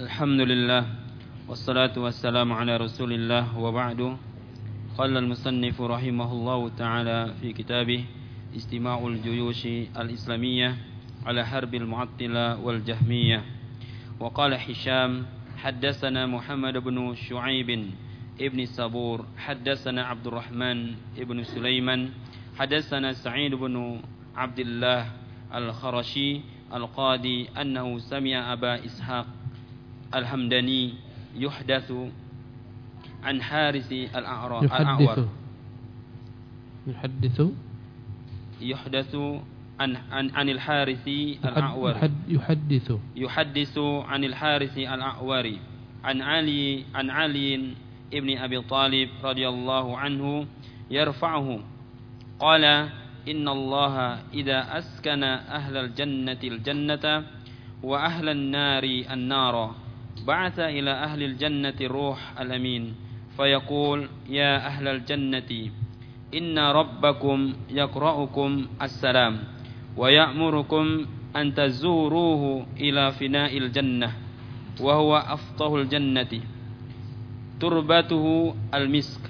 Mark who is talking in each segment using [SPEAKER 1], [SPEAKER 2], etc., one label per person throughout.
[SPEAKER 1] الحمد لله والصلاة والسلام على رسول الله وبعد. قال المصنف رحمه الله تعالى في كتابه استماع الجيوش الإسلامية على حرب المعطلة والجهمية. وقال حشام حدثنا محمد بن شعيب ابن صبور حدثنا عبد الرحمن ابن سليمان حدثنا سعيد بن عبد الله الخرشي القاضي أنه سمع أبا إسحاق الحمداني يحدث عن حارس الأعور
[SPEAKER 2] يحدث. يحدث.
[SPEAKER 1] يحدث عن عن عن الحارث الأعور.
[SPEAKER 2] يحدث.
[SPEAKER 1] يحدث عن الحارث الأعور. عن علي عن علي ابن أبي طالب رضي الله عنه يرفعه. قال إن الله إذا أسكن أهل الجنة الجنة وأهل النار النار بعث إلى أهل الجنة الروح الأمين فيقول يا أهل الجنة إن ربكم يقرأكم السلام ويأمركم أن تزوروه إلى فناء الجنة وهو أفطه الجنة تربته المسك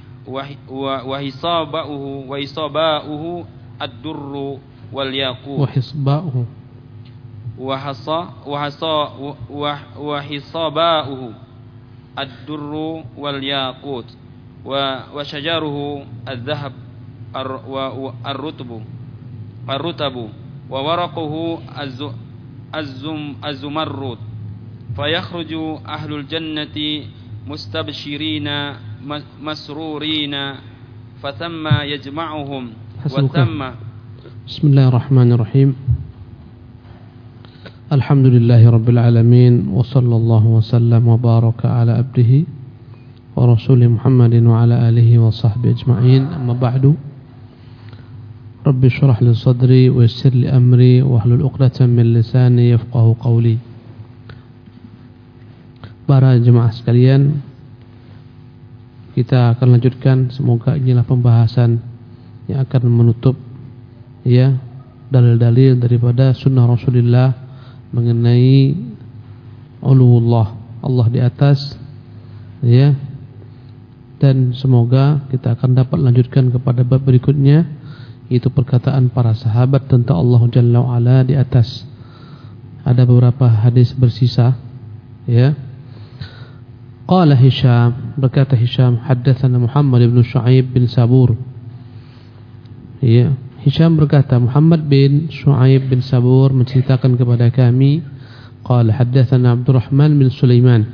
[SPEAKER 1] وحصابه وحصباؤه الدر والياقوت.
[SPEAKER 2] وحصباؤه.
[SPEAKER 1] وحصى وحصى وحصباؤه الدر والياقوت وشجره الذهب الرطب الرطب وورقه الزمرد فيخرج أهل الجنة مستبشرين مسرورين فثم يجمعهم وثم
[SPEAKER 2] بسم الله الرحمن الرحيم. الحمد لله رب العالمين وصلى الله وسلم وبارك على عبده ورسوله محمد وعلى آله وصحبه أجمعين أما بعد رب اشرح لي صدري ويسر لي أمري واحلل عقدة من لساني يفقه قولي Para jemaah sekalian Kita akan lanjutkan Semoga inilah pembahasan Yang akan menutup Ya Dalil-dalil daripada sunnah Rasulullah mengenai Allah, Allah di atas ya. Dan semoga kita akan dapat lanjutkan kepada bab berikutnya yaitu perkataan para sahabat tentang Allah Jalla wa di atas. Ada beberapa hadis bersisa ya. Qala Hisham berkata Hisham haddatsana Muhammad bin Shu'aib bin Sabur. Ya, Hisham berkata Muhammad bin Shu'aib bin Sabur menceritakan kepada kami qala haddatsana Abdurrahman bin Sulaiman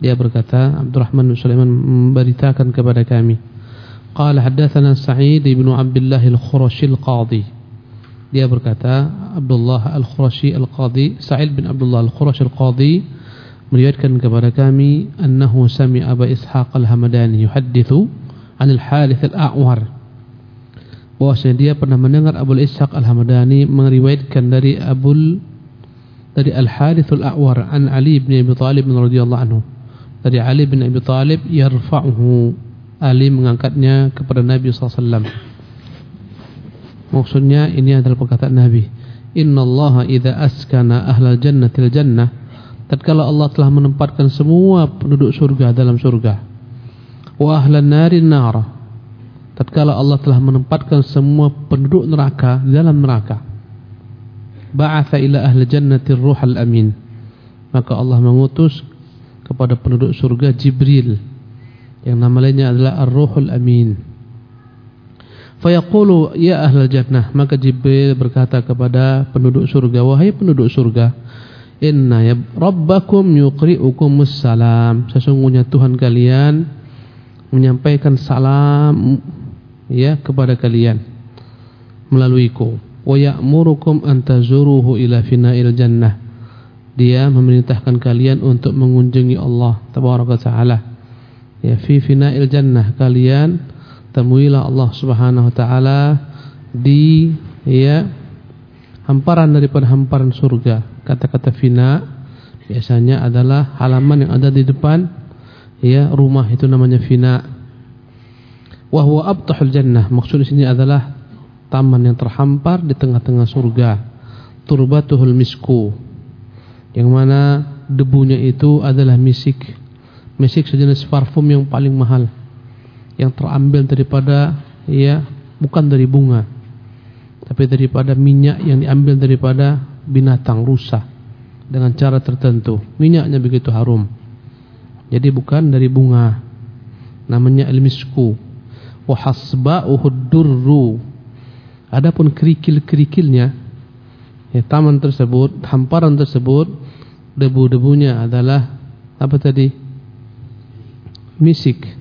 [SPEAKER 2] dia berkata Abdurrahman bin Sulaiman memberitakan kepada kami qala haddatsana Sa'id bin Abdullah al-Khurashi al-Qadi dia berkata Abdullah al-Khurashi al-Qadi Sa'id bin Abdullah al-Khurashi al-Qadi meriwayatkan kepada kami annahu sami Aba Ishaq al-Hamadani yuhaddithu anil Harith al-A'war bahwasanya dia pernah mendengar Abu Ishaq al-Hamadani meriwayatkan dari Abu dari Al-Harith al-A'war an Ali bin Abi Talib radhiyallahu anhu. Dari Ali bin Abi Talib yarfa'uhu. Ali mengangkatnya kepada Nabi SAW maksudnya ini adalah perkataan Nabi. Inna Allah idha askana ahlal jannatil jannah. Tatkala Allah telah menempatkan semua penduduk surga dalam surga. Wa ahlan narin nar tatkala Allah telah menempatkan semua penduduk neraka dalam neraka ba'atha ila ahli jannati ruhal amin maka Allah mengutus kepada penduduk surga Jibril yang nama lainnya adalah Ar-Ruhul Amin fayaqulu ya ahli jannah maka Jibril berkata kepada penduduk surga wahai penduduk surga Inna ya rabbakum yuqri'ukumus salam. Sesungguhnya Tuhan kalian menyampaikan salam ya kepada kalian melaluiku. Wa ya'murukum an tazuruhu ila fina'il jannah. Dia memerintahkan kalian untuk mengunjungi Allah tabaraka taala. Ya fi fina'il jannah kalian temuilah Allah Subhanahu wa taala di ya hamparan daripada hamparan surga kata-kata fina biasanya adalah halaman yang ada di depan ya rumah itu namanya fina wa huwa abtahul jannah maksud di sini adalah taman yang terhampar di tengah-tengah surga turbatuhul misku yang mana debunya itu adalah misik. Misik sejenis parfum yang paling mahal yang terambil daripada ya bukan dari bunga tapi daripada minyak yang diambil daripada binatang rusa dengan cara tertentu. Minyaknya begitu harum. Jadi bukan dari bunga. Namanya al-misku. Wa hasba'uhu durru. Adapun kerikil-kerikilnya ya taman tersebut, hamparan tersebut debu-debunya adalah apa tadi? Misik.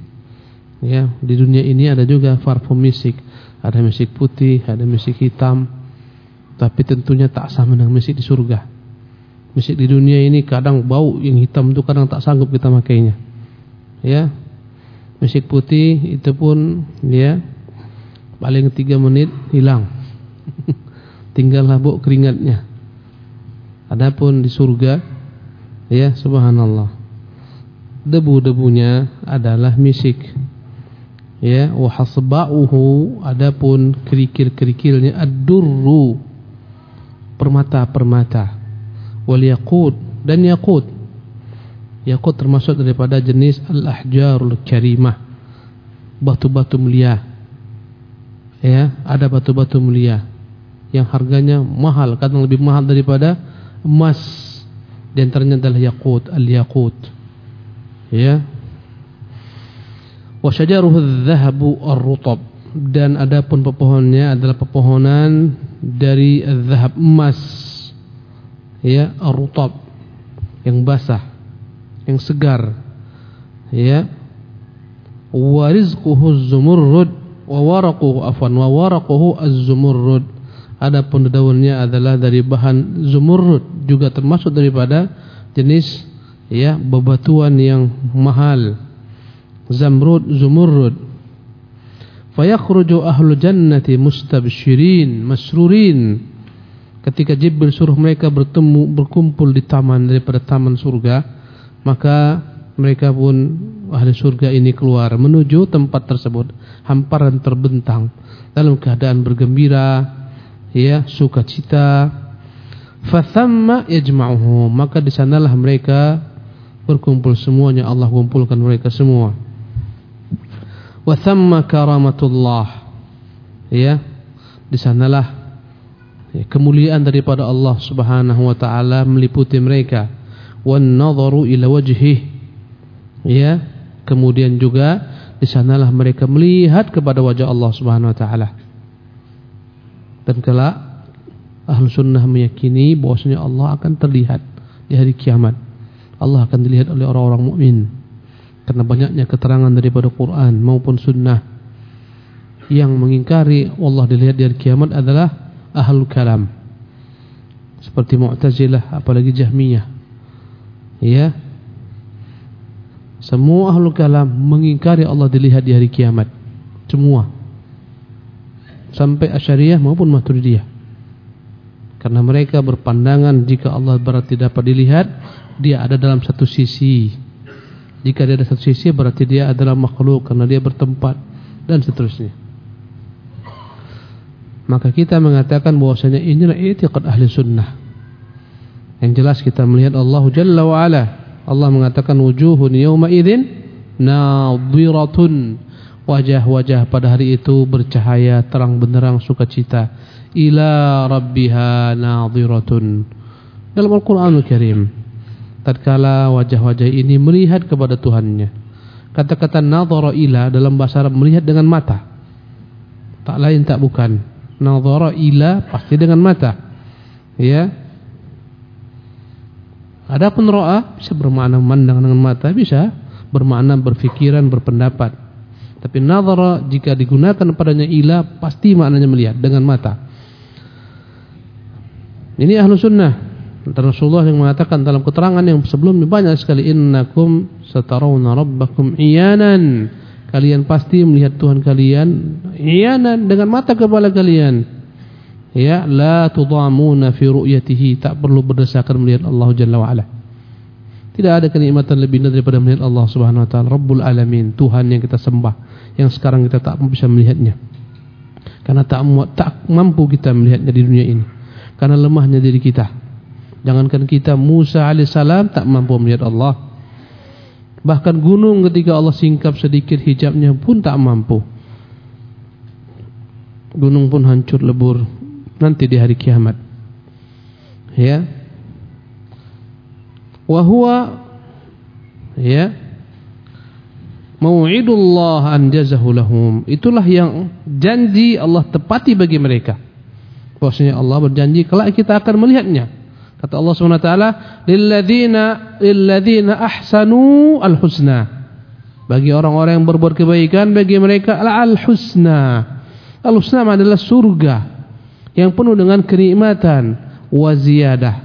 [SPEAKER 2] Ya, di dunia ini ada juga parfum misik ada misik putih, ada misik hitam. Tapi tentunya tak sama dengan misik di surga. Misik di dunia ini kadang bau yang hitam itu kadang tak sanggup kita makainya. Ya. Misik putih itu pun ya paling tiga menit hilang. Tinggallah bau keringatnya. Adapun di surga ya subhanallah. Debu-debunya adalah misik ya wa hasba'uhu adapun kerikil-kerikilnya ad-durru permata-permata wal yaqut dan yaqut yaqut termasuk daripada jenis al-ahjarul karimah. Batu-batu mulia. Ya ada batu-batu mulia yang harganya mahal kadang lebih mahal daripada emas. Di antaranya adalah yaqut al-yaqut. Ya. Wa syajaruhu dhahabu ar-rutab. Dan adapun pepohonnya adalah pepohonan dari zahab emas. Ya ar-rutab. Yang basah yang segar. Ya. Wa rizquhu zumurrud wa waraquhu afwan wa waraquhu az-zumurrud. Adapun daunnya adalah dari bahan zumurrud juga termasuk daripada jenis ya bebatuan yang mahal. Zamrud zumurrud. Fayakhruju ahlu jannati mustabshirin masrurin. Ketika Jibril suruh mereka bertemu berkumpul di taman daripada taman surga maka mereka pun ahli surga ini keluar menuju tempat tersebut hamparan terbentang dalam keadaan bergembira ya sukacita. Fathamma yajma'uhum maka di sanalah mereka berkumpul semuanya. Allah kumpulkan mereka semua. Wa thamma karamatullah. Ya di sanalah ya, kemuliaan daripada Allah Subhanahu wa taala meliputi mereka wan ila wajhih ya kemudian juga di sanalah mereka melihat kepada wajah Allah Subhanahu wa taala. Dan kelak ahlu sunnah meyakini bahwasanya Allah akan terlihat di hari kiamat. Allah akan dilihat oleh orang-orang mukmin. Karena banyaknya keterangan daripada Quran maupun sunnah yang mengingkari Allah dilihat di hari kiamat adalah ahlul kalam. Seperti Mu'tazilah apalagi Jahmiyah ya. Semua ahlul kalam mengingkari Allah dilihat di hari kiamat. Semua. Sampai Asyariyah maupun Maturidiyah. Karena mereka berpandangan jika Allah berarti dapat dilihat dia ada dalam satu sisi. Jika dia ada satu sisi berarti dia adalah makhluk karena dia bertempat dan seterusnya. Maka kita mengatakan bahwasanya inilah i'tiqad ahli sunnah. Yang jelas kita melihat Allah Jalla wa ala. Allah mengatakan wujuhun yawma idzin nadhiratun. Wajah-wajah pada hari itu bercahaya terang benderang sukacita ila rabbiha nadhiratun. Dalam Al-Qur'anul Karim tatkala wajah-wajah ini melihat kepada Tuhannya. Kata-kata nadhara ila dalam bahasa Arab melihat dengan mata. Tak lain tak bukan. Nadhara ila pasti dengan mata. Ya. Adapun ra'a bisa bermakna memandang dengan mata, bisa bermakna berfikiran, berpendapat. Tapi nadhara jika digunakan padanya ila pasti maknanya melihat dengan mata. Ini ahlu sunnah dan Rasulullah yang mengatakan dalam keterangan yang sebelumnya banyak sekali innakum satarawna rabbakum iyanan kalian pasti melihat Tuhan kalian iyanan dengan mata kepala kalian ya la tudamuna fi ru'yatihi. Tak perlu berdesakan melihat Allah Jalla wa ala tidak ada kenikmatan lebih daripada melihat Allah Subhanahu wa taala. Rabbul alamin Tuhan yang kita sembah yang sekarang kita tak bisa melihatnya. Karena tak tak mampu kita melihatnya di dunia ini. Karena lemahnya diri kita. Jangankan kita Musa alaihissalam tak mampu melihat Allah. Bahkan gunung ketika Allah singkap sedikit hijabnya pun tak mampu. Gunung pun hancur lebur nanti di hari kiamat. Ya. Wahwa ya mau'idullah anjazahu lahum. Itulah yang janji Allah tepati bagi mereka. Bahwasanya Allah berjanji kelak kita akan melihatnya. Kata Allah wa taala lilladzina lilladzina ahsanu alhusna. Bagi orang-orang yang berbuat kebaikan bagi mereka al-husna. Al-husna adalah surga yang penuh dengan kenikmatan wa ziyadah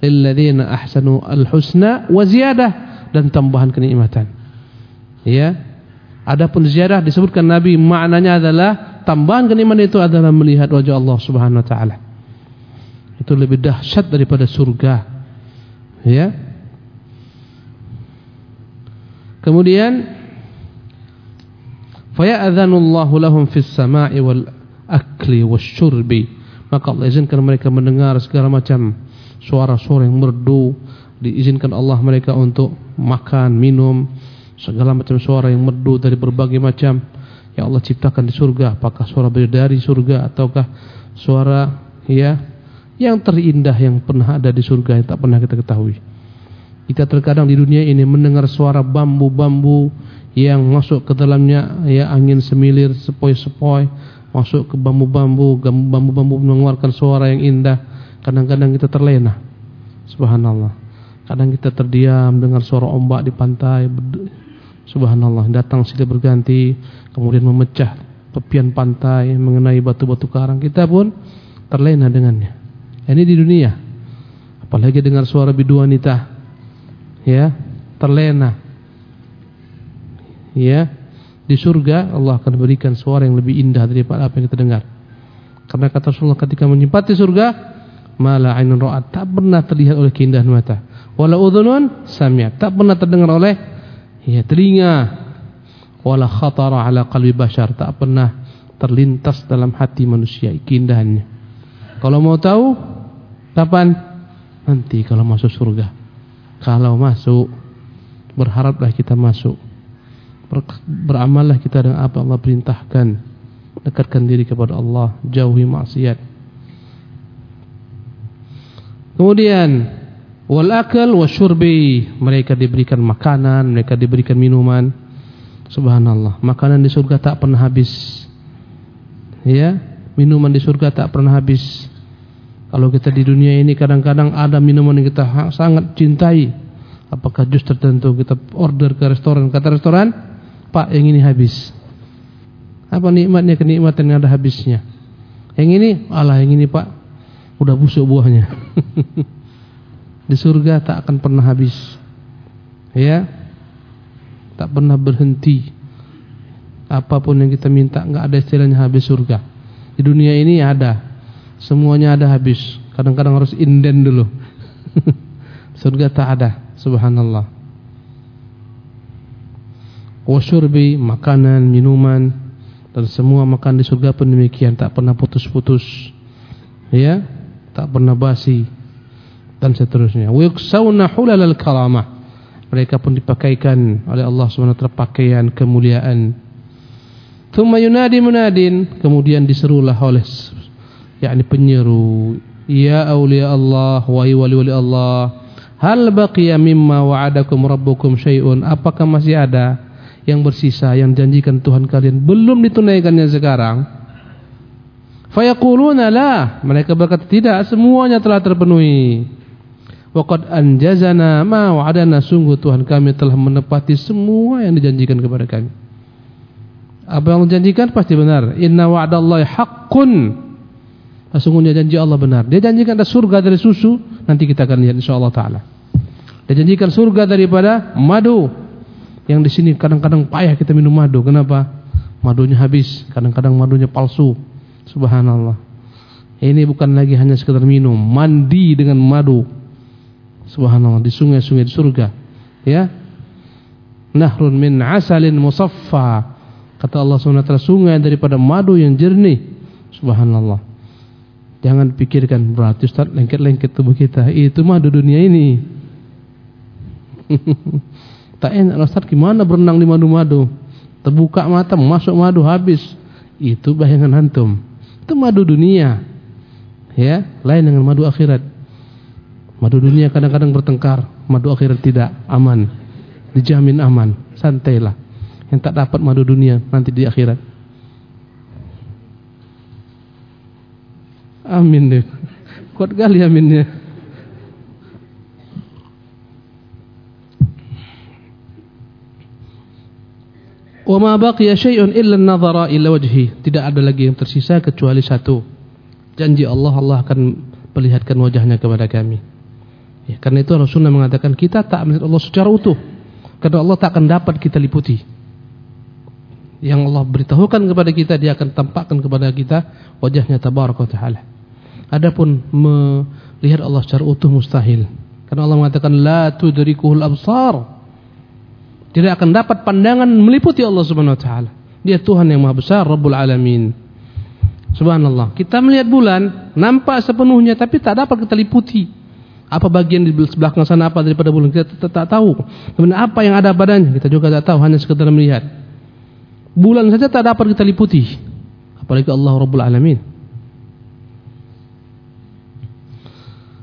[SPEAKER 2] lilladzina ahsanu alhusna wa ziyadah dan tambahan kenikmatan Ya. Adapun ziarah disebutkan Nabi maknanya adalah tambahan kenikmatan itu adalah melihat wajah Allah Subhanahu wa taala. Itu lebih dahsyat daripada surga. Ya. Kemudian faya'adhanullahu lahum fis sama'i wal akli wasyurbi. Maka Allah izinkan mereka mendengar segala macam suara-suara yang merdu, diizinkan Allah mereka untuk makan, minum, segala macam suara yang merdu dari berbagai macam. Yang Allah ciptakan di surga apakah suara dari surga ataukah suara ya yang terindah yang pernah ada di surga yang tak pernah kita ketahui. Kita terkadang di dunia ini mendengar suara bambu-bambu yang masuk ke dalamnya ya angin semilir sepoi-sepoi masuk ke bambu-bambu bambu-bambu mengeluarkan suara yang indah kadang-kadang kita terlena subhanallah kadang kita terdiam dengar suara ombak di pantai Subhanallah datang silih berganti kemudian memecah tepian pantai mengenai batu-batu karang kita pun terlena dengannya. Ini di dunia. Apalagi dengar suara bidu wanita. Ya, terlena. Ya, di surga Allah akan berikan suara yang lebih indah daripada apa yang kita dengar. Karena kata Rasulullah ketika menyempati surga, mala ainun ra'at tak pernah terlihat oleh keindahan mata. Wala udhunun sami'at. Tak pernah terdengar oleh ya telinga. Wala khatara ala qalbi bashar tak pernah terlintas dalam hati manusia keindahannya. Kalau mau tahu kapan? Nanti kalau masuk surga. Kalau masuk berharaplah kita masuk Ber beramallah kita dengan apa Allah perintahkan. Dekatkan diri kepada Allah jauhi maksiat. Kemudian wal akal wasyurbi mereka diberikan makanan mereka diberikan minuman. Subhanallah makanan di surga tak pernah habis. Ya minuman di surga tak pernah habis. Kalau kita di dunia ini kadang-kadang ada minuman yang kita sangat cintai. Apakah jus tertentu kita order ke restoran? Kata restoran pak yang ini habis apa nikmatnya kenikmatan yang ada habisnya yang ini Allah yang ini pak udah busuk buahnya di surga tak akan pernah habis. Ya. Tak pernah berhenti. Apa pun yang kita minta enggak ada istilahnya habis surga. Di dunia ini ada. Semuanya ada habis. Kadang-kadang harus inden dulu. surga tak ada. Subhanallah. Wasyurbi, makanan, minuman dan semua makan di surga pun demikian tak pernah putus-putus. Ya, tak pernah basi dan seterusnya. Wa yuksawna hulal karamah. Mereka pun dipakaikan oleh Allah SWT pakaian kemuliaan. Thumma yunadi munadin, kemudian diserulah oleh yakni penyeru, ya awliya Allah wa wali-wali Allah, hal baqiya mimma wa'adakum rabbukum syai'un? Apakah masih ada yang bersisa yang janjikan Tuhan kalian belum ditunaikannya sekarang? Fayaquluna la, mereka berkata tidak, semuanya telah terpenuhi. Waqad anjazana ma wa'adana sungguh Tuhan kami telah menepati semua yang dijanjikan kepada kami. Apa yang dijanjikan pasti benar. Inna wa'dallahi haqqun. Sesungguhnya janji Allah benar. Dia janjikan ada surga dari susu, nanti kita akan lihat insyaallah taala. Dia janjikan surga daripada madu. Yang di sini kadang-kadang payah kita minum madu. Kenapa? Madunya habis, kadang-kadang madunya palsu. Subhanallah. Ini bukan lagi hanya sekedar minum, mandi dengan madu. Subhanallah di sungai-sungai di surga. Ya. Nahrun min asalin musaffa. Kata Allah SWT sungai daripada madu yang jernih. Subhanallah. Jangan pikirkan berarti Ustaz lengket-lengket tubuh kita. Itu mah di dunia ini. tak enak Ustaz gimana berenang di madu-madu? Terbuka mata masuk madu habis. Itu bayangan antum. Itu madu dunia. Ya, lain dengan madu akhirat. Madu dunia kadang-kadang bertengkar, madu akhirat tidak aman. Dijamin aman, santailah. Yang tak dapat madu dunia nanti di akhirat. Amin deh. Kuat kali aminnya. Wa ma baqiya syai'un illa an-nadhara ila wajhi. Tidak ada lagi yang tersisa kecuali satu. Janji Allah Allah akan perlihatkan wajahnya kepada kami. Ya, karena itu Rasulullah mengatakan kita tak melihat Allah secara utuh. Karena Allah tak akan dapat kita liputi. Yang Allah beritahukan kepada kita dia akan tampakkan kepada kita wajahnya tabaraka taala. Adapun melihat Allah secara utuh mustahil. Karena Allah mengatakan la tudrikuhul absar. Tidak akan dapat pandangan meliputi Allah Subhanahu wa taala. Dia Tuhan yang Maha Besar, Rabbul Alamin. Subhanallah. Kita melihat bulan nampak sepenuhnya tapi tak dapat kita liputi. Apa bagian di belakang sana apa daripada bulan kita tak, tahu. Kemudian apa yang ada badannya kita juga tak tahu hanya sekedar melihat. Bulan saja tak dapat kita liputi. Apalagi Allah Rabbul Alamin.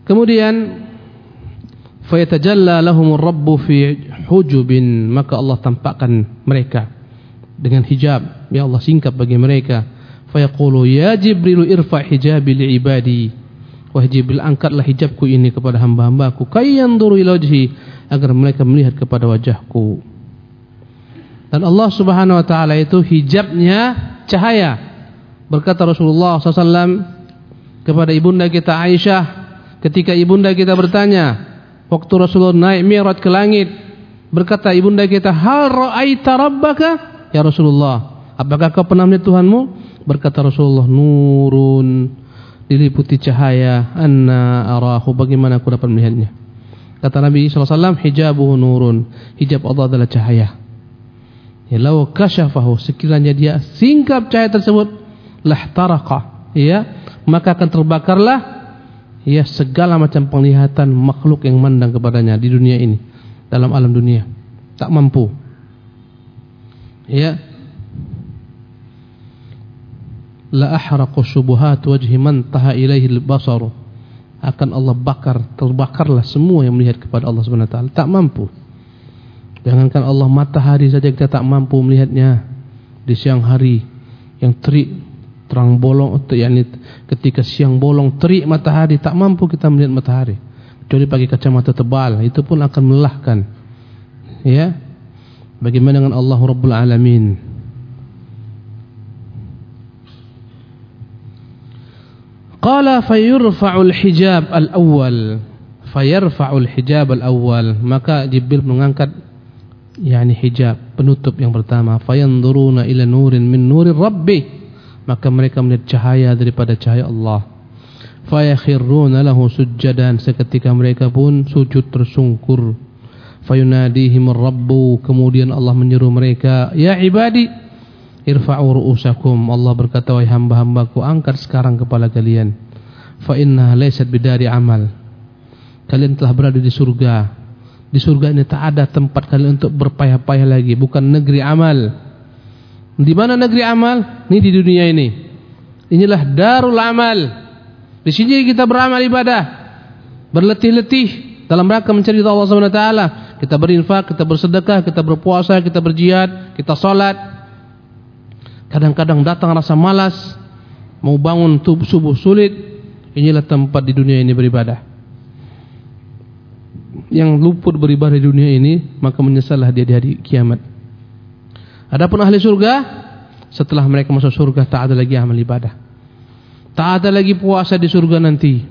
[SPEAKER 2] Kemudian fayatajalla lahumur rabbu fi hujubin maka Allah tampakkan mereka dengan hijab. Ya Allah singkap bagi mereka. Fayaqulu ya jibril irfa hijabi li ibadi. Wahai jibril angkatlah hijabku ini kepada hamba-hambaku. Kayanzuru ila wajhi. Agar mereka melihat kepada wajahku. Dan Allah Subhanahu wa taala itu hijabnya cahaya. Berkata Rasulullah SAW kepada ibunda kita Aisyah Ketika ibunda kita bertanya, waktu Rasulullah naik mi'raj ke langit, berkata ibunda kita, "Hal ra'aita rabbaka?" Ya Rasulullah, apakah kau pernah melihat Tuhanmu? Berkata Rasulullah, "Nurun." Diliputi cahaya, anna arahu, bagaimana aku dapat melihatnya? Kata Nabi SAW, hijabuhu nurun. Hijab Allah adalah cahaya. Ya, lau kasyafahu, sekiranya dia singkap cahaya tersebut, lahtaraqa. Ya, maka akan terbakarlah ya segala macam penglihatan makhluk yang mandang kepadanya di dunia ini dalam alam dunia. Tak mampu. Ya la ahraqu syubuhat wajhi man taha ilaihi al-basar akan Allah bakar terbakarlah semua yang melihat kepada Allah Subhanahu wa taala. Tak mampu. Jangankan Allah matahari saja kita tak mampu melihatnya. Di siang hari yang terik terang bolong yakni ketika siang bolong terik matahari tak mampu kita melihat matahari. Kecuali pakai kacamata tebal itu pun akan melelahkan. Ya? Bagaimana dengan Allah Rabbul Alamin? Qala fayurfa'ul hijab al-awwal. Fayarfa'ul hijab al-awwal. Maka Jibril mengangkat yakni hijab penutup yang pertama. Fayanzuruna ila nurin min nurir rabbi maka mereka melihat cahaya daripada cahaya Allah. Fayakhirruna lahu sujjadan. Seketika mereka pun sujud tersungkur. Fayunadihim rabbu. Kemudian Allah menyeru mereka ya ibadi irfa'u ru'usakum. Allah berkata wahai hamba-hambaku angkat sekarang kepala kalian. Fa inna laysat bidari amal. Kalian telah berada di surga. Di surga ini tak ada tempat kalian untuk berpayah-payah lagi. Bukan negeri amal di mana negeri amal? Ini di dunia ini. Inilah darul amal. Di sini kita beramal ibadah. Berletih-letih dalam rangka mencari Allah Subhanahu wa taala. Kita berinfak, kita bersedekah, kita berpuasa, kita berjihad, kita salat. Kadang-kadang datang rasa malas, mau bangun subuh sulit. Inilah tempat di dunia ini beribadah. Yang luput beribadah di dunia ini, maka menyesallah dia di hari kiamat. Adapun ahli surga setelah mereka masuk surga tak ada lagi amal ibadah. Tak ada lagi puasa di surga nanti.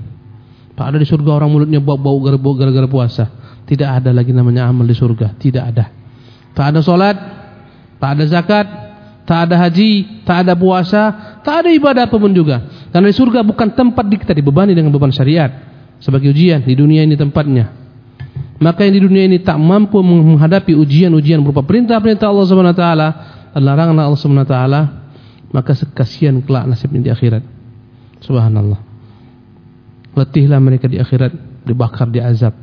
[SPEAKER 2] Tak ada di surga orang mulutnya bau-bau gara-gara puasa. Tidak ada lagi namanya amal di surga. Tidak ada. Tak ada solat, tak ada zakat, tak ada haji, tak ada puasa, tak ada ibadah apa pun juga. Karena di surga bukan tempat kita dibebani dengan beban syariat. Sebagai ujian di dunia ini tempatnya. Maka yang di dunia ini tak mampu menghadapi ujian-ujian berupa perintah-perintah Allah Subhanahu wa taala, larangan Allah Subhanahu wa taala, maka kasihan kelak nasibnya di akhirat. Subhanallah. letihlah mereka di akhirat dibakar di azab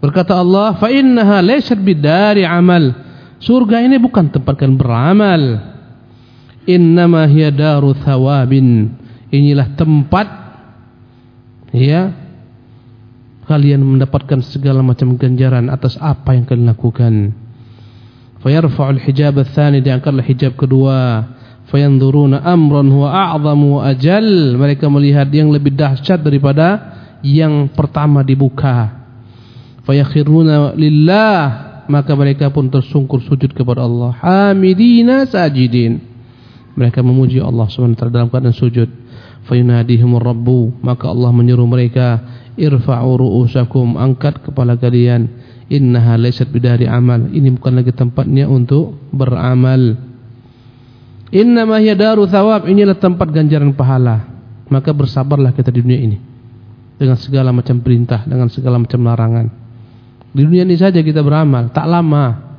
[SPEAKER 2] berkata Allah fa innaha laysat bidari amal surga ini bukan tempat kalian beramal innama hiya daru thawabin inilah tempat ya kalian mendapatkan segala macam ganjaran atas apa yang kalian lakukan. Fayarfa'ul hijab ats-tsani diangkatlah hijab kedua. Fayanzuruna amran huwa a'zamu ajal. Mereka melihat yang lebih dahsyat daripada yang pertama dibuka. Fayakhiruna lillah maka mereka pun tersungkur sujud kepada Allah. Hamidina sajidin. Mereka memuji Allah SWT dalam keadaan sujud. Fayunadihimur rabbu maka Allah menyuruh mereka irfa'u ru'usakum angkat kepala kalian innaha laysat bidari amal ini bukan lagi tempatnya untuk beramal Innama hiya daru thawab, inilah tempat ganjaran pahala. Maka bersabarlah kita di dunia ini. Dengan segala macam perintah, dengan segala macam larangan. Di dunia ini saja kita beramal, tak lama.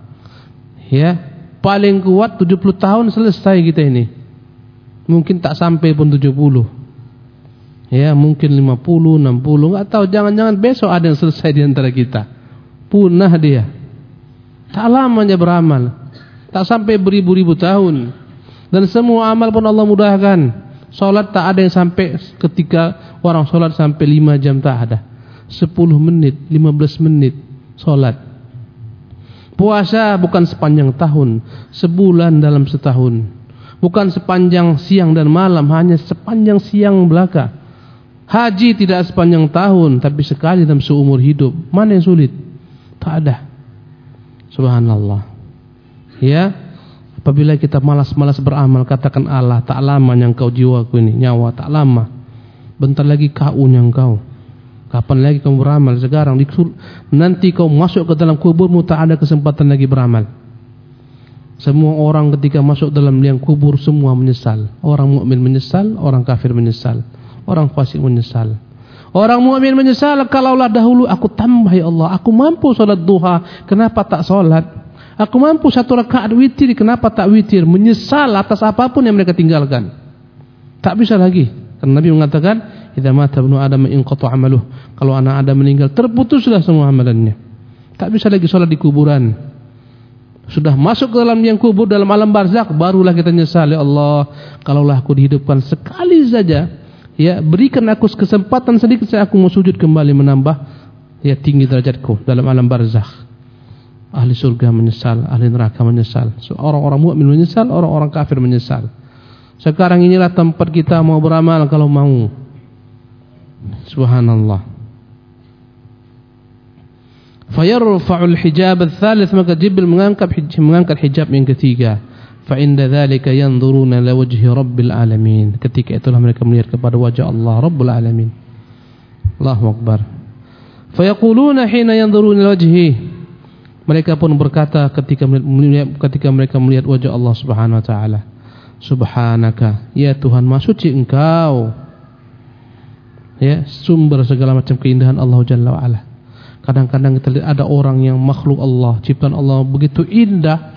[SPEAKER 2] Ya, paling kuat 70 tahun selesai kita ini. Mungkin tak sampai pun 70. Ya, mungkin 50, 60, enggak tahu jangan-jangan besok ada yang selesai di antara kita. Punah dia. Tak lamanya beramal. Tak sampai beribu-ribu tahun. Dan semua amal pun Allah mudahkan. Salat tak ada yang sampai ketika orang salat sampai 5 jam tak ada. 10 menit, 15 menit salat. Puasa bukan sepanjang tahun, sebulan dalam setahun. Bukan sepanjang siang dan malam, hanya sepanjang siang belaka. Haji tidak sepanjang tahun, tapi sekali dalam seumur hidup. Mana yang sulit? Tak ada. Subhanallah. Ya, Apabila kita malas-malas beramal, katakan Allah, tak lama yang kau jiwaku ini, nyawa tak lama. Bentar lagi kau yang kau. Kapan lagi kau beramal? Sekarang nanti kau masuk ke dalam kuburmu tak ada kesempatan lagi beramal. Semua orang ketika masuk dalam liang kubur semua menyesal. Orang mukmin menyesal, orang kafir menyesal, orang fasik menyesal. Orang mukmin menyesal kalaulah dahulu aku tambah ya Allah, aku mampu salat duha, kenapa tak salat? Aku mampu satu rakaat witir, kenapa tak witir? Menyesal atas apa pun yang mereka tinggalkan. Tak bisa lagi. Karena Nabi mengatakan, "Idza mata ibnu Adam inqata 'amaluh." Kalau anak Adam meninggal, terputuslah semua amalannya. Tak bisa lagi sholat di kuburan. Sudah masuk ke dalam yang kubur dalam alam barzak, barulah kita nyesal, ya Allah, kalaulah aku dihidupkan sekali saja, ya berikan aku kesempatan sedikit saya aku mau sujud kembali menambah ya tinggi derajatku dalam alam barzakh ahli surga menyesal, ahli neraka menyesal. Orang-orang mukmin menyesal, orang-orang kafir menyesal. Sekarang inilah tempat kita mau beramal kalau mau. Subhanallah. Fayarfa'ul hijab al-thalith maka Jibril mengangkat hijab yang ketiga. Fa inda dzalika yanzuruna la wajhi rabbil alamin. Ketika itulah mereka melihat kepada wajah Allah Rabbul alamin. Allahu akbar. Fayaquluna hina yanzuruna wajhi mereka pun berkata ketika melihat, ketika mereka melihat wajah Allah Subhanahu wa taala, Subhanaka, ya Tuhan, Maha Engkau. Ya, sumber segala macam keindahan Allah Jalla wa ala. Kadang-kadang kita lihat ada orang yang makhluk Allah, ciptaan Allah begitu indah.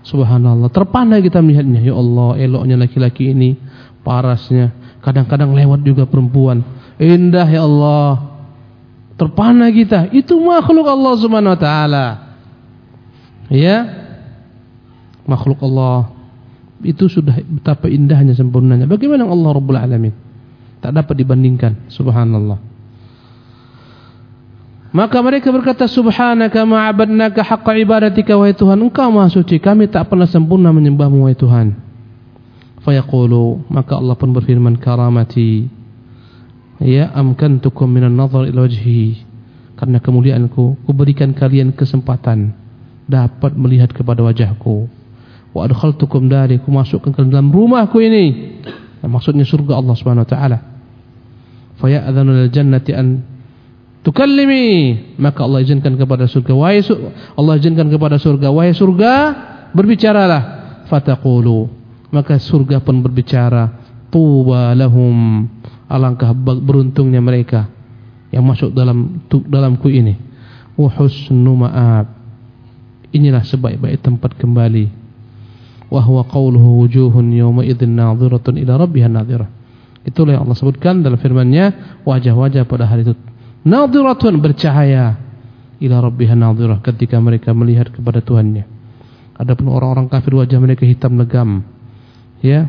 [SPEAKER 2] Subhanallah, terpana kita melihatnya. Ya Allah, eloknya laki-laki ini, parasnya. Kadang-kadang lewat juga perempuan. Indah ya Allah. Terpana kita. Itu makhluk Allah Subhanahu wa taala ya makhluk Allah itu sudah betapa indahnya sempurnanya bagaimana Allah Rabbul Alamin tak dapat dibandingkan subhanallah maka mereka berkata subhanaka ma'abadnaka haqqa ibadatika wahai Tuhan engkau maha suci kami tak pernah sempurna menyembahmu wahai Tuhan fayaqulu maka Allah pun berfirman karamati ya amkantukum minan nazar ila wajhi karena kemuliaanku kuberikan kalian kesempatan dapat melihat kepada wajahku. Wa adkhaltukum dari ku masukkan ke dalam rumahku ini. Maksudnya surga Allah Subhanahu wa taala. Fa ya'dhanu lil jannati an tukallimi. Maka Allah izinkan kepada surga wahai Allah izinkan kepada surga wahai surga berbicaralah. Fataqulu. Maka surga pun berbicara. Tuba lahum. Alangkah beruntungnya mereka yang masuk dalam dalamku ini. Wa husnu ma'ab Inilah sebaik-baik tempat kembali. Wa huwa qawluhu wujuhun yawma idzin nadhiratun ila rabbiha nadhirah. Itulah yang Allah sebutkan dalam firman-Nya, wajah-wajah pada hari itu nadhiratun bercahaya ila rabbiha nadhirah ketika mereka melihat kepada Tuhannya. Adapun orang-orang kafir wajah mereka hitam legam. Ya.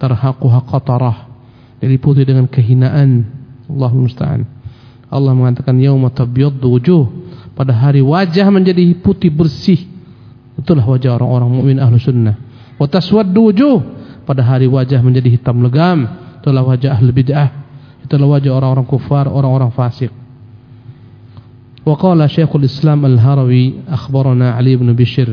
[SPEAKER 2] Tarhaquha qatarah. Diliputi dengan kehinaan. Allah musta'an. Allah mengatakan yauma tabyaddu wujuh. Pada hari wajah menjadi putih bersih. Itulah wajah orang-orang mukmin ahlu sunnah. Wa taswaddu wujuh. Pada hari wajah menjadi hitam legam. Itulah wajah ahli bid'ah. Itulah wajah orang-orang kufar, orang-orang fasik. Qala Syekhul Islam Al-Harawi akhbarana Ali bin Bishr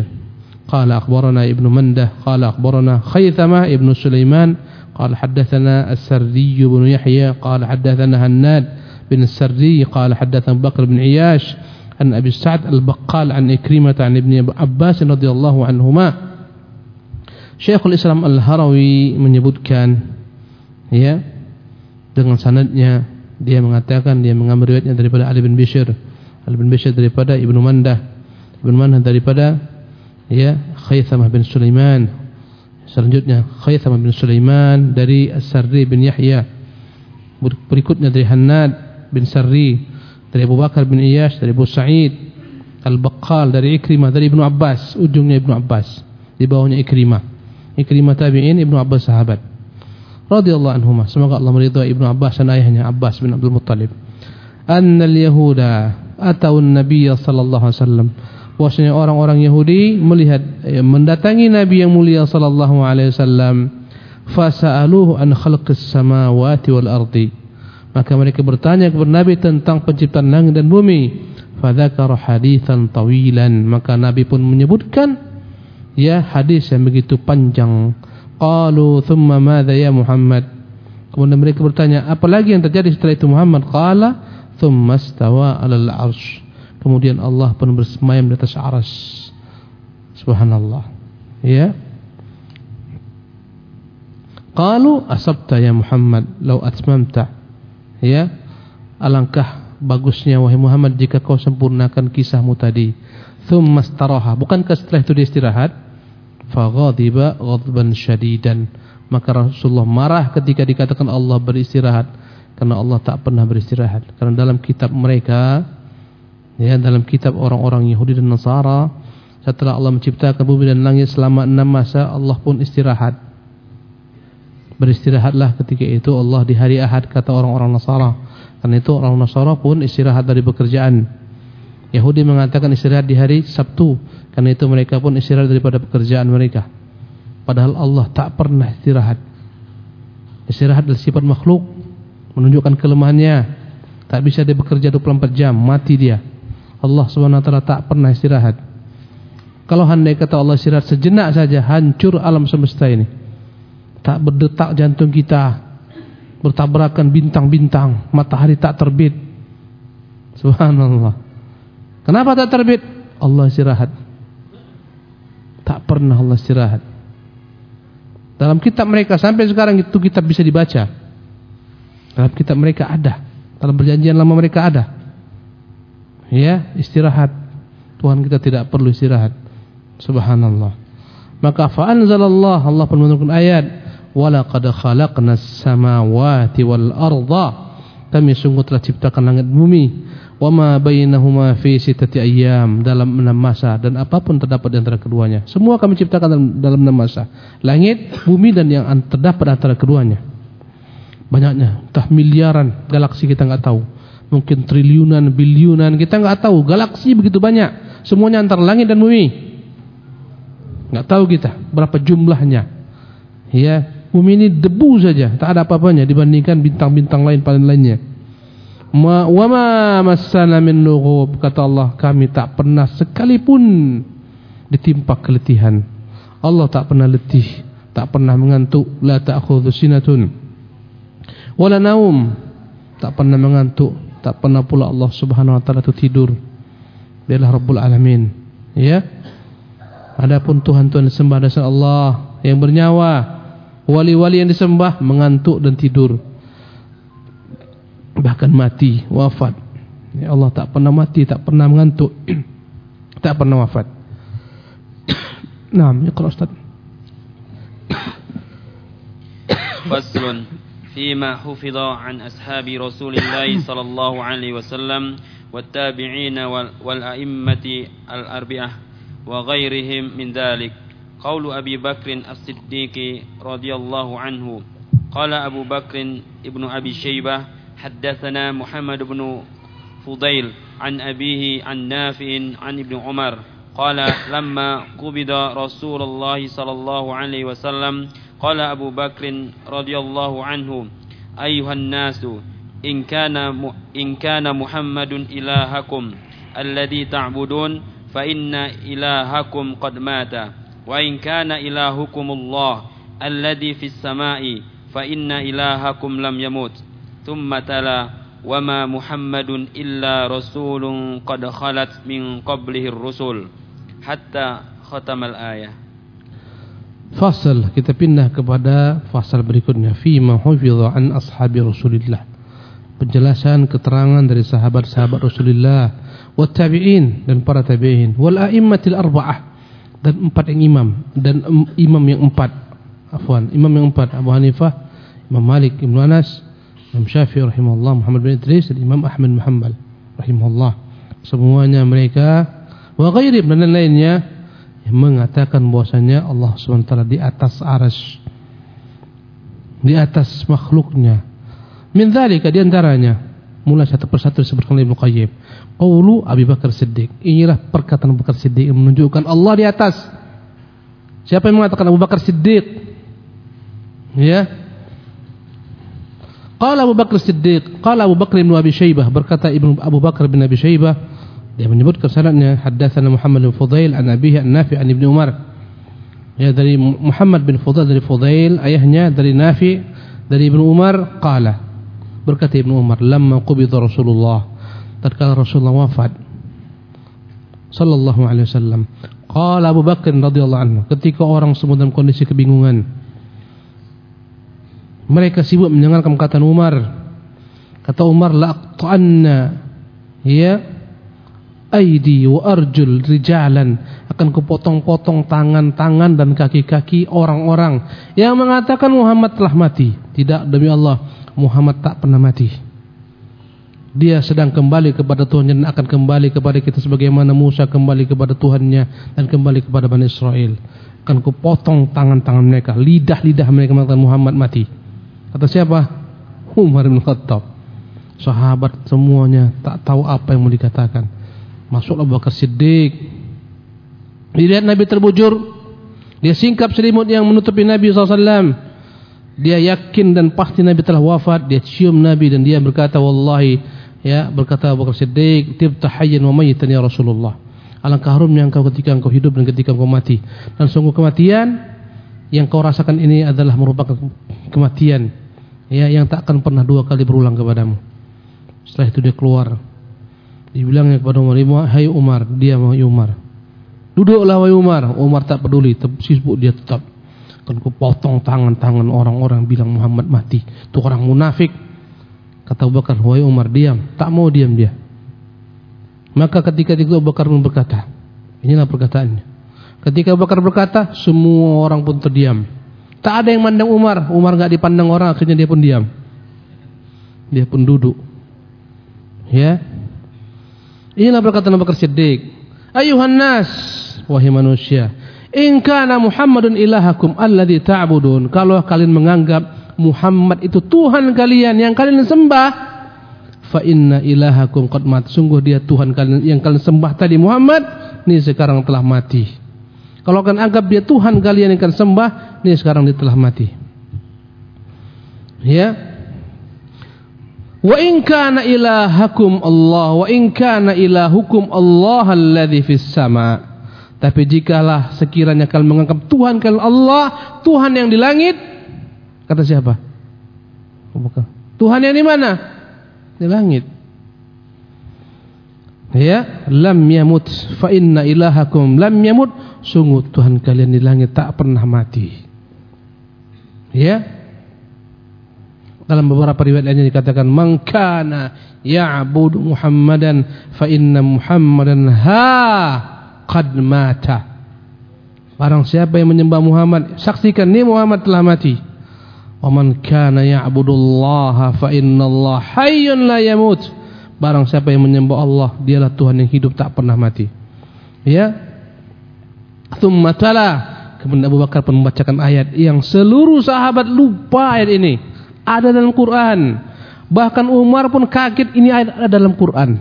[SPEAKER 2] قال أخبرنا ابن منده قال أخبرنا خيثمة ابن سليمان قال حدثنا السردي بن يحيى قال حدثنا هناد بن السردي قال حدثنا بكر بن عياش عن أبي سعد البقال عن إكرمة عن ابن عباس رضي الله عنهما Syekhul Islam Al-Harawi menyebutkan ya dengan sanadnya dia mengatakan dia mengambil riwayatnya daripada Ali bin Bishr. Ali bin Bishr daripada Ibnu Mandah. Ibnu Mandah daripada ya Khaythamah bin Sulaiman. Selanjutnya Khaythamah bin Sulaiman dari As-Sarri bin Yahya. Berikutnya dari Hannad bin Sarri dari Abu Bakar bin Iyash dari Abu Sa'id Al-Baqqal dari Ikrimah dari Ibnu Abbas. Ujungnya Ibnu Abbas di bawahnya Ikrimah. Ikrimah tabi'in Ibnu Abbas sahabat radhiyallahu anhuma semoga Allah meridhai Ibnu Abbas dan ayahnya Abbas bin Abdul Muttalib. Annal yahuda atau nabiy sallallahu alaihi wasallam. Bahwasanya orang-orang Yahudi melihat eh, mendatangi Nabi yang mulia sallallahu alaihi wasallam fasa'aluhu an khalqis samawati wal ardi. Maka mereka bertanya kepada Nabi tentang penciptaan langit dan bumi. Fadzakara haditsan tawilan. Maka Nabi pun menyebutkan ya hadis yang begitu panjang. Qalu thumma madza ya Muhammad? Kemudian mereka bertanya, apa lagi yang terjadi setelah itu Muhammad? Qala thumma stawa 'alal 'arsy. Kemudian Allah pun bersemayam di atas aras. Subhanallah. Ya. Qalu asabta ya Muhammad law atmamta. Ya. Alangkah bagusnya wahai Muhammad jika kau sempurnakan kisahmu tadi. Thumma staraha. Bukankah setelah itu dia istirahat? Faghadiba ghadban syadidan maka Rasulullah marah ketika dikatakan Allah beristirahat. Karena Allah tak pernah beristirahat. Karena dalam kitab mereka ya dalam kitab orang-orang Yahudi dan Nasara setelah Allah menciptakan bumi dan langit selama enam masa Allah pun istirahat. Beristirahatlah ketika itu Allah di hari Ahad kata orang-orang Nasara. Karena itu orang Nasara pun istirahat dari pekerjaan Yahudi mengatakan istirahat di hari Sabtu karena itu mereka pun istirahat daripada pekerjaan mereka. Padahal Allah tak pernah istirahat. Istirahat adalah sifat makhluk menunjukkan kelemahannya. Tak bisa dia bekerja 24 jam, mati dia. Allah taala tak pernah istirahat. Kalau handai kata Allah istirahat sejenak saja, hancur alam semesta ini. Tak berdetak jantung kita, bertabrakan bintang-bintang, matahari tak terbit. Subhanallah. Kenapa tak terbit? Allah istirahat. Tak pernah Allah istirahat. Dalam kitab mereka sampai sekarang itu kitab bisa dibaca. Dalam kitab mereka ada. Dalam perjanjian lama mereka ada. Ya, istirahat. Tuhan kita tidak perlu istirahat. Subhanallah. Maka fa'anzalallah Allah pun menurunkan ayat, "Walaqad khalaqnas samawati wal arda." Kami sungguh telah ciptakan langit bumi wama bainahuma fi sittati ayyam dalam enam masa dan apa pun terdapat di antara keduanya. Semua kami ciptakan dalam, enam masa. Langit, bumi dan yang terdapat antara keduanya. Banyaknya, entah miliaran galaksi kita enggak tahu. Mungkin triliunan, biliunan kita enggak tahu. Galaksi begitu banyak. Semuanya antara langit dan bumi. Enggak tahu kita berapa jumlahnya. Ya, bumi ini debu saja, tak ada apa-apanya dibandingkan bintang-bintang lain paling lainnya. Ma wa ma massana min lughub kata Allah kami tak pernah sekalipun ditimpa keletihan. Allah tak pernah letih, tak pernah mengantuk, la ta'khudhu sinatun wala naum. Tak pernah mengantuk, tak pernah pula Allah Subhanahu wa taala tidur. Dialah Rabbul Alamin. Ya. Adapun Tuhan-tuhan disembah dasar Allah yang bernyawa, wali-wali yang disembah mengantuk dan tidur bahkan mati, wafat. Ya Allah tak pernah mati, tak pernah mengantuk, tak pernah wafat. Naam, iqra Ustaz.
[SPEAKER 1] Faslun فيما حفظ عن أصحاب رسول الله صلى الله عليه وسلم والتابعين والأئمة الأربعة وغيرهم من ذلك قول أبي بكر الصديق رضي الله عنه قال أبو بكر ابن أبي شيبة حدثنا محمد بن فضيل عن أبيه عن نافع عن ابن عمر قال لما قبض رسول الله صلى الله عليه وسلم قال أبو بكر رضي الله عنه أيها الناس إن كان إن كان محمد إلهكم الذي تعبدون فإن إلهكم قد مات. وإن كان إلهكم الله الذي في السماء فإن إلهكم لم يموت. ثم تلا وما محمد إلا رسول قد خلت من قبله الرسل حتى ختم الآية
[SPEAKER 2] Fasal kita pindah kepada fasal berikutnya fi ma hufidha an ashabi Rasulillah. Penjelasan keterangan dari sahabat-sahabat Rasulullah wa tabi'in dan para tabi'in wal a'immatil arba'ah dan empat yang imam dan imam yang empat afwan imam yang empat Abu Hanifah Imam Malik Ibn Anas Imam Syafi'i rahimahullah Muhammad bin Idris Imam Ahmad Hanbal rahimahullah. Semuanya mereka wa ghairi dan lainnya yang mengatakan bahwasanya Allah SWT di atas aras di atas makhluknya. Min dzalika di antaranya mulai satu persatu disebutkan oleh Ibnu Qayyim. Qawlu Abi Bakar Siddiq. Inilah perkataan Abu Bakar Siddiq yang menunjukkan Allah di atas. Siapa yang mengatakan Abu Bakar Siddiq? Ya Qala Abu Bakar Siddiq, qala Abu Bakar bin Abi Syaibah, berkata Ibnu Abu Bakar bin Abi Syaibah, dia menyebutkan sanadnya haddatsana Muhammad bin Fudail an abihi an Nafi' an Ibnu Umar. Ya dari Muhammad bin Fudail dari Fudail, ayahnya dari Nafi' dari Ibnu Umar qala. Berkata Ibnu Umar, "Lamma qubida Rasulullah." Tatkala Rasulullah wafat sallallahu alaihi wasallam. Qala Abu Bakar radhiyallahu anhu, ketika orang semua dalam kondisi kebingungan, mereka sibuk mendengarkan perkataan Umar. Kata Umar, laqtanna ya aidi wa arjul rijalan akan kupotong-potong tangan-tangan dan kaki-kaki orang-orang yang mengatakan Muhammad telah mati. Tidak demi Allah, Muhammad tak pernah mati. Dia sedang kembali kepada Tuhan dan akan kembali kepada kita sebagaimana Musa kembali kepada Tuhannya dan kembali kepada Bani Israel. Akan kupotong tangan-tangan mereka, lidah-lidah mereka mengatakan Muhammad mati. Kata siapa? Umar bin Khattab. Sahabat semuanya tak tahu apa yang mau dikatakan. Masuk Abu Bakar Siddiq. Dilihat Nabi terbujur. Dia singkap selimut yang menutupi Nabi SAW. Dia yakin dan pasti Nabi telah wafat. Dia cium Nabi dan dia berkata, Wallahi, ya berkata Abu Bakar Siddiq, Tibta hayyan wa mayitan ya Rasulullah. Alangkah harumnya engkau ketika engkau hidup dan ketika engkau mati. Dan sungguh kematian yang kau rasakan ini adalah merupakan kematian ya yang tak akan pernah dua kali berulang kepadamu. Setelah itu dia keluar. Dibilangnya kepada Umar, "Hai Umar," dia mau Umar. Duduklah wahai Umar. Umar tak peduli, sibuk dia tetap. Kan ku potong tangan-tangan orang-orang bilang Muhammad mati. Itu orang munafik. Kata Abu Bakar, "Wahai Umar, diam." Tak mau diam dia. Maka ketika itu Abu Bakar berkata, inilah perkataannya. Ketika Bakar berkata, semua orang pun terdiam. Tak ada yang mandang Umar. Umar enggak dipandang orang, akhirnya dia pun diam. Dia pun duduk. Ya. Inilah perkataan Abu Bakar Siddiq. Ayuhan nas, wahai manusia, in kana Muhammadun ilahakum alladhi ta'budun. Kalau kalian menganggap Muhammad itu Tuhan kalian yang kalian sembah, fa inna ilahakum qad mat. Sungguh dia Tuhan kalian yang kalian sembah tadi Muhammad, ini sekarang telah mati. Kalau akan anggap dia Tuhan kalian yang akan sembah, ini sekarang dia telah mati. Ya. Wa in kana ilahakum Allah wa in kana ilahukum Allah alladhi fis sama. Tapi jikalah sekiranya kalian menganggap Tuhan kalian Allah, Tuhan yang di langit, kata siapa? Bukan. Tuhan yang di mana? Di langit. Ya, lam yamut fa inna ilahakum lam yamut sungguh Tuhan kalian di langit tak pernah mati. Ya. Dalam beberapa riwayat lainnya dikatakan mangkana ya'budu Muhammadan fa inna Muhammadan ha qad mata. Barang siapa yang menyembah Muhammad, saksikan ni Muhammad telah mati. Wa man kana ya'budullaha fa innallaha hayyun la yamut. Barang siapa yang menyembah Allah, dialah Tuhan yang hidup tak pernah mati. Ya. Tsumma tala Kemudian Abu Bakar pun membacakan ayat yang seluruh sahabat lupa ayat ini. Ada dalam Quran. Bahkan Umar pun kaget ini ayat ada dalam Quran.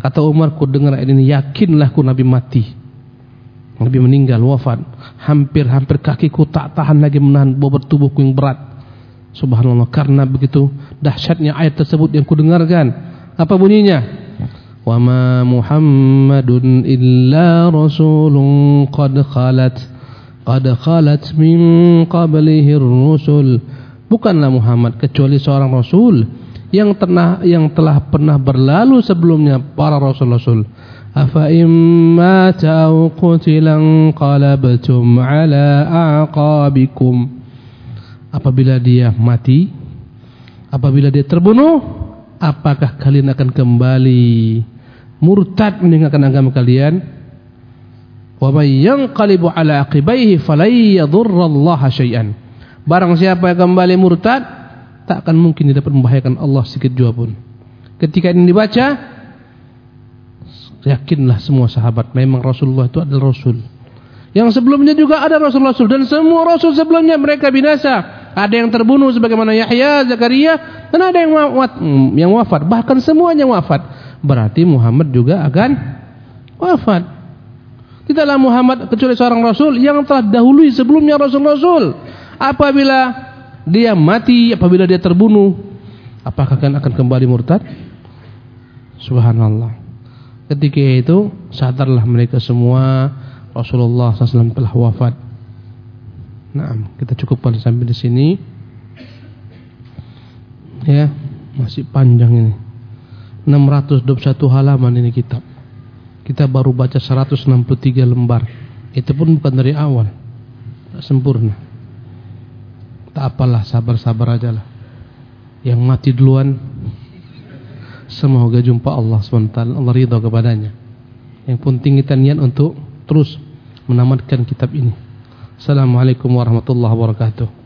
[SPEAKER 2] Kata Umar, ku dengar ayat ini, yakinlah ku Nabi mati. Nabi meninggal, wafat. Hampir-hampir kakiku tak tahan lagi menahan bobot tubuhku yang berat. Subhanallah, karena begitu dahsyatnya ayat tersebut yang ku dengarkan. Apa bunyinya? Ma Muhammadun illa rasulun qad khalat qad khalat min qablihi rusul. Bukanlah Muhammad kecuali seorang rasul yang telah yang telah pernah berlalu sebelumnya para rasul-rasul. Afa imma ta'u qutilan qalabtum ala aqabikum. Apabila dia mati apabila dia terbunuh apakah kalian akan kembali murtad meninggalkan agama kalian wa may yanqalibu ala aqibaihi falay yadhurrallaha syai'an barang siapa yang kembali murtad tak akan mungkin dapat membahayakan Allah sedikit jua pun ketika ini dibaca Yakinlah semua sahabat memang Rasulullah itu adalah Rasul. Yang sebelumnya juga ada Rasul-Rasul dan semua Rasul sebelumnya mereka binasa. Ada yang terbunuh sebagaimana Yahya, Zakaria dan ada yang wafat, hmm, yang wafat. Bahkan semuanya wafat. Berarti Muhammad juga akan wafat. Tidaklah Muhammad kecuali seorang Rasul yang telah dahului sebelumnya Rasul-Rasul. Apabila dia mati, apabila dia terbunuh, apakah akan kembali murtad? Subhanallah. Ketika itu sadarlah mereka semua Rasulullah SAW telah wafat. Nah, kita cukupkan sampai di sini. Ya, masih panjang ini. 621 halaman ini kitab. Kita baru baca 163 lembar. Itu pun bukan dari awal. Tak sempurna. Tak apalah, sabar-sabar aja lah. Yang mati duluan Semoga jumpa Allah SWT Allah ridha kepadanya Yang penting kita niat untuk Terus menamatkan kitab ini Assalamualaikum warahmatullahi wabarakatuh